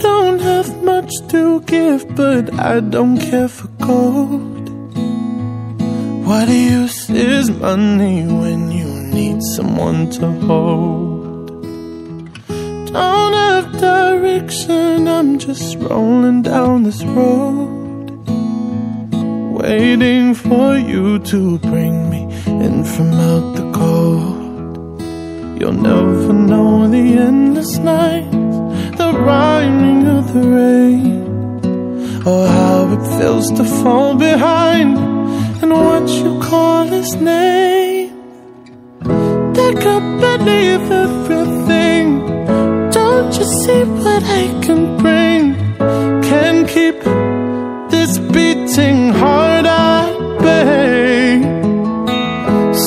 don't have much to give, but I don't care for gold. What use is money when you need someone to hold? Don't have direction, I'm just rolling down this road. Waiting for you to bring me in from out the cold. You'll never know the it feels to fall behind and what you call his name. Pick up leave everything. Don't you see what I can bring? Can keep this beating heart at bay.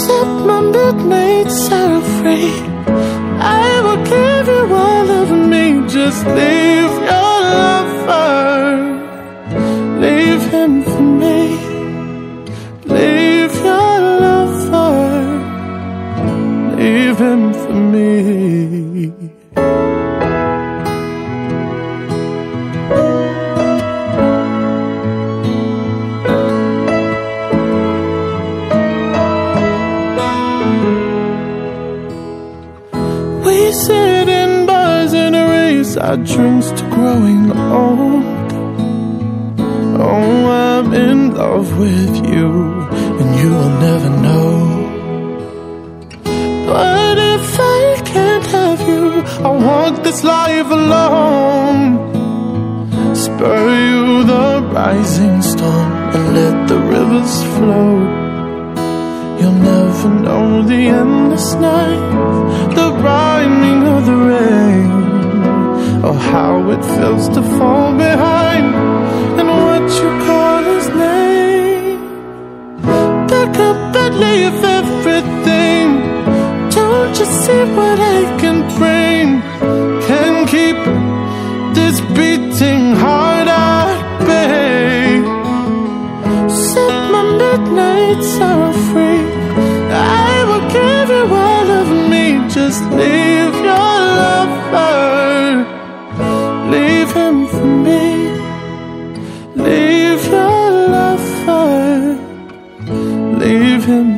Set my midnights are free. I will give you all of me. Just leave For me. Leave your lover. Leave him for me. We sit in bars and erase our drinks to growing old. In love with you, and you will never know. But if I can't have you, I'll walk this life alone. Spur you the rising storm and let the rivers flow. You'll never know the endless night, the rhyming of the rain, or how it feels to fall see what I can bring. Can keep this beating heart at bay. Set my midnights are free. I will give you all of me. Just leave your lover. Leave him for me. Leave your lover. Leave him.